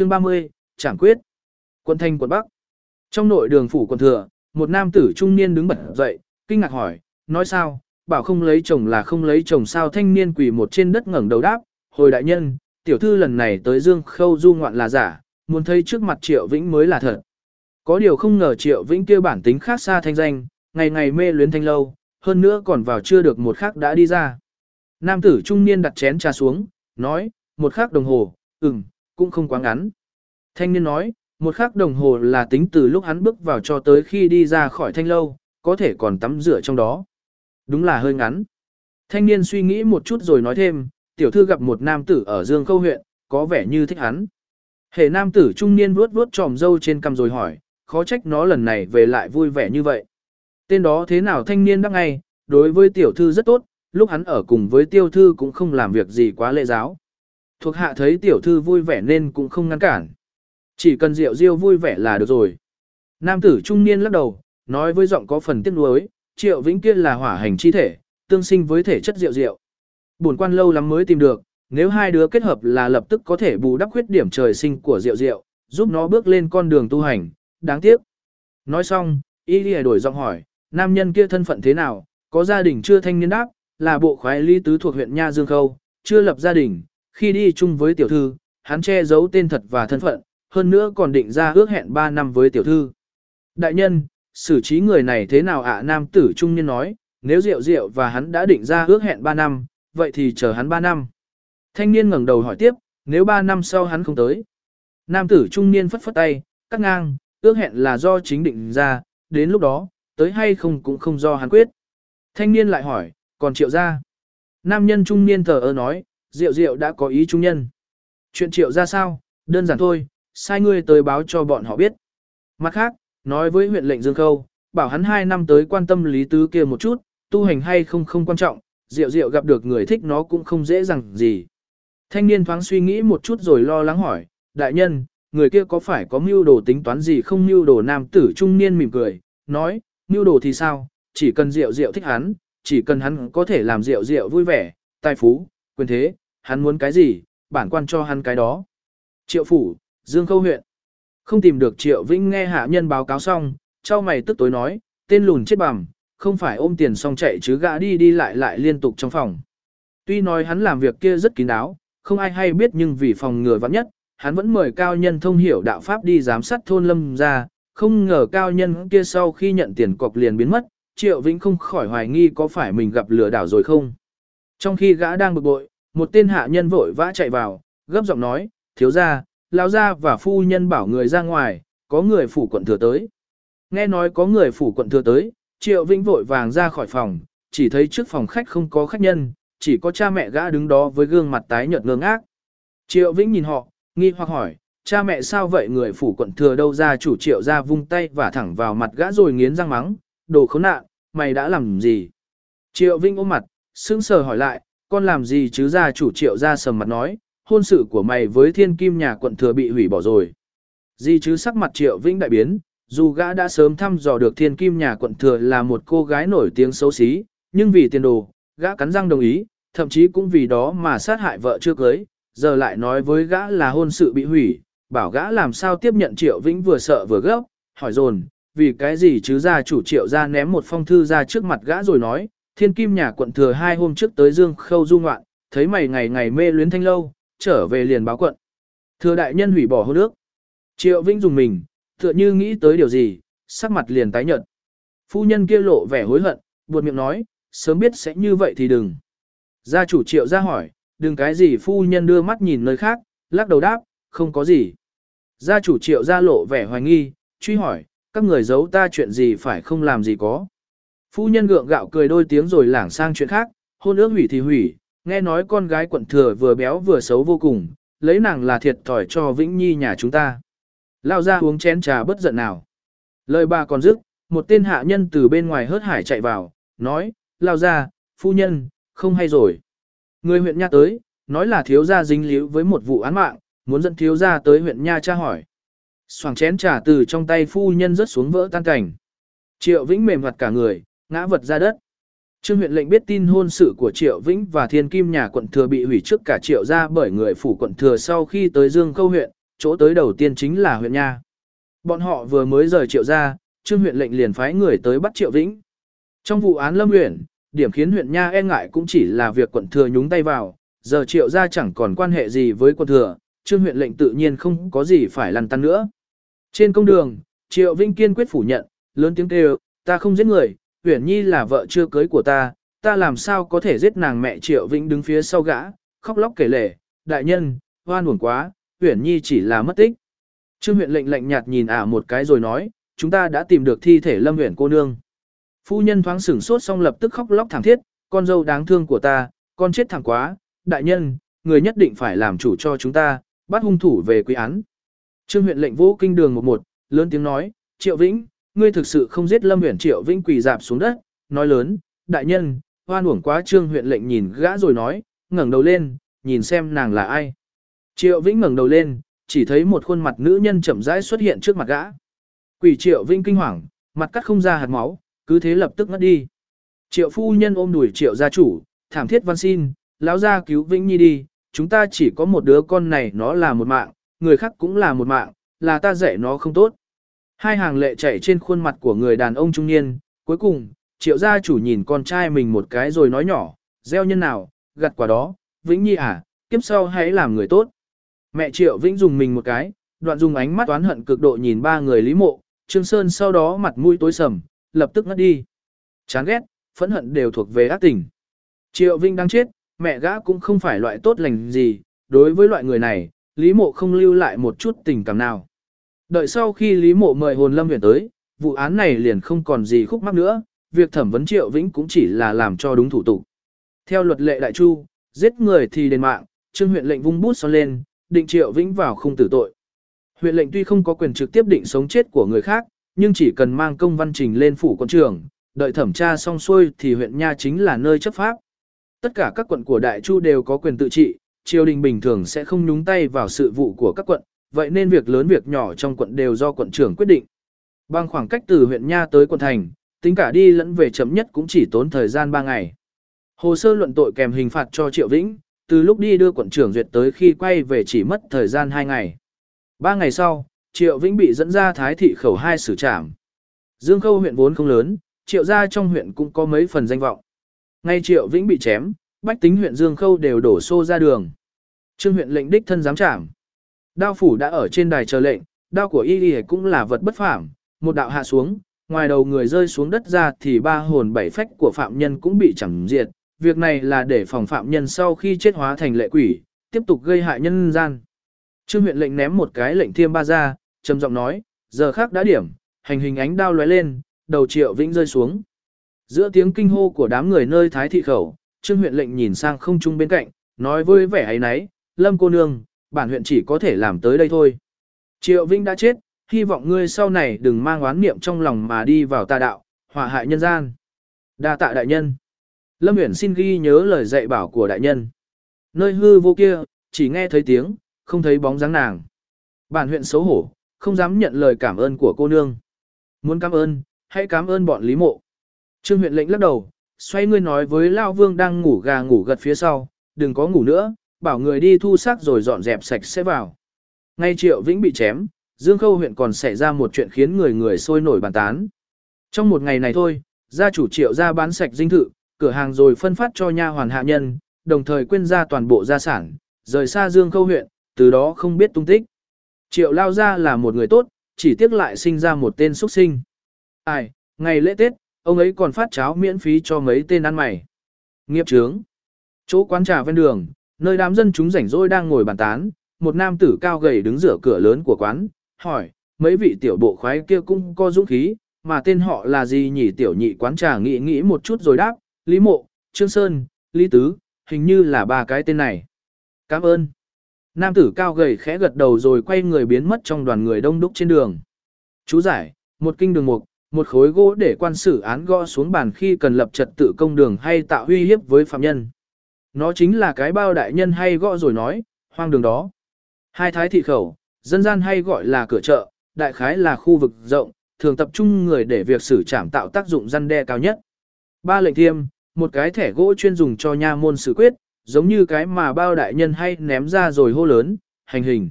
Chương 30, Trảm quyết. Quân thành quận Bắc. Trong nội đường phủ quận thừa, một nam tử trung niên đứng bật dậy, kinh ngạc hỏi, nói sao, bảo không lấy chồng là không lấy chồng sao thanh niên quỳ một trên đất ngẩng đầu đáp, hồi đại nhân, tiểu thư lần này tới Dương Khâu du ngoạn là giả, muốn thấy trước mặt Triệu Vĩnh mới là thật. Có điều không ngờ Triệu Vĩnh kia bản tính khác xa thanh danh, ngày ngày mê luyến thanh lâu, hơn nữa còn vào chưa được một khắc đã đi ra. Nam tử trung niên đặt chén trà xuống, nói, một khắc đồng hồ, ừm, cũng không quá ngắn. Thanh niên nói, một khắc đồng hồ là tính từ lúc hắn bước vào cho tới khi đi ra khỏi thanh lâu, có thể còn tắm rửa trong đó. Đúng là hơi ngắn. Thanh niên suy nghĩ một chút rồi nói thêm, tiểu thư gặp một nam tử ở Dương Khâu huyện, có vẻ như thích hắn. Hệ nam tử trung niên vuốt vuốt tròm dâu trên cằm rồi hỏi, khó trách nó lần này về lại vui vẻ như vậy. Tên đó thế nào thanh niên đáp ngay, đối với tiểu thư rất tốt, lúc hắn ở cùng với tiểu thư cũng không làm việc gì quá lệ giáo. Thuộc hạ thấy tiểu thư vui vẻ nên cũng không ngăn cản. Chỉ cần rượu riêu vui vẻ là được rồi. Nam tử trung niên lắc đầu, nói với giọng có phần tiếc nuối, triệu vĩnh kia là hỏa hành chi thể, tương sinh với thể chất rượu rượu. Buồn quan lâu lắm mới tìm được, nếu hai đứa kết hợp là lập tức có thể bù đắp khuyết điểm trời sinh của rượu rượu, giúp nó bước lên con đường tu hành, đáng tiếc. Nói xong, y đi đổi giọng hỏi, nam nhân kia thân phận thế nào, có gia đình chưa thanh niên đáp, là bộ khoái lý tứ thuộc huyện Nha Dương Khâu, chưa lập gia đình, khi đi chung với tiểu thư, hắn che giấu tên thật và thân phận, hơn nữa còn định ra ước hẹn 3 năm với tiểu thư. Đại nhân, xử trí người này thế nào ạ nam tử trung niên nói, nếu rượu rượu và hắn đã định ra ước hẹn 3 năm, vậy thì chờ hắn 3 năm. Thanh niên ngẩng đầu hỏi tiếp, nếu 3 năm sau hắn không tới. Nam tử trung niên phất phất tay, cắt ngang, ước hẹn là do chính định ra, đến lúc đó, tới hay không cũng không do hắn quyết. Thanh niên lại hỏi, còn triệu ra. Nam nhân trung niên thờ ơ nói, Diệu Diệu đã có ý trung nhân. Chuyện triệu ra sao, đơn giản thôi, sai ngươi tới báo cho bọn họ biết. Mặt khác, nói với huyện lệnh Dương Khâu, bảo hắn hai năm tới quan tâm lý tứ kia một chút, tu hành hay không không quan trọng, Diệu Diệu gặp được người thích nó cũng không dễ dàng gì. Thanh niên thoáng suy nghĩ một chút rồi lo lắng hỏi, đại nhân, người kia có phải có mưu đồ tính toán gì không mưu đồ nam tử trung niên mỉm cười, nói, mưu đồ thì sao, chỉ cần rượu rượu thích hắn, chỉ cần hắn có thể làm rượu rượu vui vẻ, tài phú, quyền thế, hắn muốn cái gì, bản quan cho hắn cái đó. Triệu phủ, Dương Khâu huyện. Không tìm được Triệu Vĩnh nghe hạ nhân báo cáo xong, trao mày tức tối nói, tên lùn chết bằm, không phải ôm tiền xong chạy chứ gã đi đi lại lại liên tục trong phòng. Tuy nói hắn làm việc kia rất kín đáo, không ai hay biết nhưng vì phòng ngừa vắng nhất, hắn vẫn mời cao nhân thông hiểu đạo pháp đi giám sát thôn lâm ra, không ngờ cao nhân kia sau khi nhận tiền cọc liền biến mất, Triệu Vĩnh không khỏi hoài nghi có phải mình gặp lừa đảo rồi không. Trong khi gã đang bực bội, một tên hạ nhân vội vã chạy vào, gấp giọng nói, thiếu gia, lão gia và phu nhân bảo người ra ngoài, có người phủ quận thừa tới. Nghe nói có người phủ quận thừa tới, Triệu Vĩnh vội vàng ra khỏi phòng, chỉ thấy trước phòng khách không có khách nhân, chỉ có cha mẹ gã đứng đó với gương mặt tái nhợt ngơ ngác. Triệu Vĩnh nhìn họ, nghi hoặc hỏi, cha mẹ sao vậy người phủ quận thừa đâu ra chủ Triệu ra vung tay và thẳng vào mặt gã rồi nghiến răng mắng, đồ khốn nạn, mày đã làm gì? Triệu Vĩnh ôm mặt, sững sờ hỏi lại, con làm gì chứ gia chủ Triệu ra sầm mặt nói, hôn sự của mày với thiên kim nhà quận thừa bị hủy bỏ rồi. Gì chứ sắc mặt Triệu Vĩnh đại biến, dù gã đã sớm thăm dò được thiên kim nhà quận thừa là một cô gái nổi tiếng xấu xí, nhưng vì tiền đồ, gã cắn răng đồng ý, thậm chí cũng vì đó mà sát hại vợ chưa cưới, giờ lại nói với gã là hôn sự bị hủy, bảo gã làm sao tiếp nhận Triệu Vĩnh vừa sợ vừa gấp, hỏi dồn, vì cái gì chứ gia chủ Triệu ra ném một phong thư ra trước mặt gã rồi nói, thiên kim nhà quận thừa hai hôm trước tới Dương Khâu du ngoạn, thấy mày ngày ngày mê luyến thanh lâu, trở về liền báo quận. Thừa đại nhân hủy bỏ hôn ước. Triệu Vĩnh dùng mình, tựa như nghĩ tới điều gì, sắc mặt liền tái nhợt. Phu nhân kia lộ vẻ hối hận, buột miệng nói, sớm biết sẽ như vậy thì đừng. Gia chủ triệu ra hỏi, đừng cái gì phu nhân đưa mắt nhìn nơi khác, lắc đầu đáp, không có gì. Gia chủ triệu ra lộ vẻ hoài nghi, truy hỏi, các người giấu ta chuyện gì phải không làm gì có. Phu nhân gượng gạo cười đôi tiếng rồi lảng sang chuyện khác, hôn ước hủy thì hủy, nghe nói con gái quận thừa vừa béo vừa xấu vô cùng, lấy nàng là thiệt thòi cho Vĩnh Nhi nhà chúng ta. Lao ra uống chén trà bất giận nào. Lời bà còn dứt, một tên hạ nhân từ bên ngoài hớt hải chạy vào, nói, Lao ra, phu nhân, không hay rồi. Người huyện Nha tới, nói là thiếu gia dính líu với một vụ án mạng, muốn dẫn thiếu gia tới huyện Nha tra hỏi. Soảng chén trà từ trong tay phu nhân rớt xuống vỡ tan cảnh. Triệu Vĩnh mềm mặt cả người, ngã vật ra đất. Trương huyện lệnh biết tin hôn sự của Triệu Vĩnh và Thiên Kim nhà quận thừa bị hủy trước cả Triệu gia bởi người phủ quận thừa sau khi tới Dương Khâu huyện, chỗ tới đầu tiên chính là huyện nha. Bọn họ vừa mới rời triệu ra, trương huyện lệnh liền phái người tới bắt triệu vĩnh. Trong vụ án lâm huyện, điểm khiến huyện nha e ngại cũng chỉ là việc quận thừa nhúng tay vào, giờ triệu ra chẳng còn quan hệ gì với quận thừa, trương huyện lệnh tự nhiên không có gì phải lăn tăn nữa. Trên công đường, triệu vĩnh kiên quyết phủ nhận, lớn tiếng kêu, ta không giết người, Uyển nhi là vợ chưa cưới của ta, ta làm sao có thể giết nàng mẹ triệu vĩnh đứng phía sau gã, khóc lóc kể lể, đại nhân, hoan uổng quá, Uyển nhi chỉ là mất tích. Trương huyện lệnh lạnh nhạt nhìn ả một cái rồi nói, chúng ta đã tìm được thi thể lâm Uyển cô nương. Phu nhân thoáng sửng sốt xong lập tức khóc lóc thảm thiết, con dâu đáng thương của ta, con chết thảm quá, đại nhân, người nhất định phải làm chủ cho chúng ta, bắt hung thủ về quy án. Trương huyện lệnh vũ kinh đường một một, lớn tiếng nói, Triệu Vĩnh, ngươi thực sự không giết Lâm huyện Triệu Vĩnh quỳ dạp xuống đất, nói lớn, đại nhân, hoan uổng quá Trương huyện lệnh nhìn gã rồi nói, ngẩng đầu lên, nhìn xem nàng là ai. Triệu Vĩnh ngẩng đầu lên, chỉ thấy một khuôn mặt nữ nhân chậm rãi xuất hiện trước mặt gã. Quỷ Triệu Vĩnh kinh hoàng, mặt cắt không ra hạt máu, cứ thế lập tức ngất đi. Triệu phu nhân ôm đuổi Triệu gia chủ, thảm thiết văn xin, lão gia cứu Vĩnh Nhi đi, chúng ta chỉ có một đứa con này nó là một mạng, người khác cũng là một mạng, là ta dạy nó không tốt. Hai hàng lệ chảy trên khuôn mặt của người đàn ông trung niên, cuối cùng, triệu gia chủ nhìn con trai mình một cái rồi nói nhỏ, gieo nhân nào, gặt quả đó, Vĩnh Nhi à, kiếp sau hãy làm người tốt. Mẹ triệu Vĩnh dùng mình một cái, đoạn dùng ánh mắt toán hận cực độ nhìn ba người lý mộ, Trương Sơn sau đó mặt mũi tối sầm, lập tức ngất đi. Chán ghét, phẫn hận đều thuộc về ác tình. Triệu Vinh đang chết, mẹ gã cũng không phải loại tốt lành gì, đối với loại người này, Lý Mộ không lưu lại một chút tình cảm nào. Đợi sau khi Lý Mộ mời hồn lâm huyền tới, vụ án này liền không còn gì khúc mắc nữa, việc thẩm vấn Triệu Vĩnh cũng chỉ là làm cho đúng thủ tục. Theo luật lệ đại chu, giết người thì đền mạng, trương huyện lệnh vung bút son lên, định Triệu Vĩnh vào khung tử tội. Huyện lệnh tuy không có quyền trực tiếp định sống chết của người khác, nhưng chỉ cần mang công văn trình lên phủ quân trưởng, đợi thẩm tra xong xuôi thì huyện nha chính là nơi chấp pháp. Tất cả các quận của Đại Chu đều có quyền tự trị, triều đình bình thường sẽ không nhúng tay vào sự vụ của các quận, vậy nên việc lớn việc nhỏ trong quận đều do quận trưởng quyết định. Bằng khoảng cách từ huyện nha tới quận thành, tính cả đi lẫn về chậm nhất cũng chỉ tốn thời gian 3 ngày. Hồ sơ luận tội kèm hình phạt cho Triệu Vĩnh, từ lúc đi đưa quận trưởng duyệt tới khi quay về chỉ mất thời gian 2 ngày. 3 ngày sau, Triệu Vĩnh bị dẫn ra Thái thị khẩu hai xử trảm. Dương Khâu huyện vốn không lớn, Triệu gia trong huyện cũng có mấy phần danh vọng. Ngay Triệu Vĩnh bị chém, bách tính huyện Dương Khâu đều đổ xô ra đường. Trương huyện lệnh đích thân giám trảm. Đao phủ đã ở trên đài chờ lệnh, đao của y y cũng là vật bất phạm. một đạo hạ xuống, ngoài đầu người rơi xuống đất ra thì ba hồn bảy phách của phạm nhân cũng bị chẳng diệt. Việc này là để phòng phạm nhân sau khi chết hóa thành lệ quỷ, tiếp tục gây hại nhân gian. Trương huyện lệnh ném một cái lệnh thiêm ba ra, trầm giọng nói, giờ khác đã điểm, hành hình ánh đao lóe lên, đầu triệu vĩnh rơi xuống. Giữa tiếng kinh hô của đám người nơi thái thị khẩu, trương huyện lệnh nhìn sang không trung bên cạnh, nói với vẻ ấy nấy, lâm cô nương, bản huyện chỉ có thể làm tới đây thôi. Triệu Vinh đã chết, hy vọng ngươi sau này đừng mang oán niệm trong lòng mà đi vào tà đạo, hỏa hại nhân gian. đa tạ đại nhân. Lâm Uyển xin ghi nhớ lời dạy bảo của đại nhân. Nơi hư vô kia, chỉ nghe thấy tiếng, không thấy bóng dáng nàng. Bản huyện xấu hổ, không dám nhận lời cảm ơn của cô nương. Muốn cảm ơn, hãy cảm ơn bọn Lý Mộ. Trương huyện lệnh lắc đầu, xoay người nói với Lao Vương đang ngủ gà ngủ gật phía sau, đừng có ngủ nữa, bảo người đi thu xác rồi dọn dẹp sạch sẽ vào. Ngay Triệu Vĩnh bị chém, Dương Khâu huyện còn xảy ra một chuyện khiến người người sôi nổi bàn tán. Trong một ngày này thôi, gia chủ Triệu ra bán sạch dinh thự, cửa hàng rồi phân phát cho nha hoàn hạ nhân, đồng thời quyên ra toàn bộ gia sản, rời xa Dương Khâu huyện, từ đó không biết tung tích. Triệu lao gia là một người tốt, chỉ tiếc lại sinh ra một tên xuất sinh. Ai, ngày lễ Tết, ông ấy còn phát cháo miễn phí cho mấy tên ăn mày. Nghiệp trướng. Chỗ quán trà ven đường, nơi đám dân chúng rảnh rỗi đang ngồi bàn tán, một nam tử cao gầy đứng giữa cửa lớn của quán, hỏi, mấy vị tiểu bộ khoái kia cũng có dũng khí, mà tên họ là gì nhỉ tiểu nhị quán trà nghĩ nghĩ một chút rồi đáp, Lý Mộ, Trương Sơn, Lý Tứ, hình như là ba cái tên này. Cảm ơn. Nam tử cao gầy khẽ gật đầu rồi quay người biến mất trong đoàn người đông đúc trên đường. Chú giải, một kinh đường mục, một khối gỗ để quan xử án gõ xuống bàn khi cần lập trật tự công đường hay tạo uy hiếp với phạm nhân. Nó chính là cái bao đại nhân hay gõ rồi nói, hoang đường đó. Hai thái thị khẩu, dân gian hay gọi là cửa chợ, đại khái là khu vực rộng, thường tập trung người để việc xử trảm tạo tác dụng răn đe cao nhất. Ba lệnh thiêm, một cái thẻ gỗ chuyên dùng cho nha môn xử quyết, giống như cái mà bao đại nhân hay ném ra rồi hô lớn, hành hình.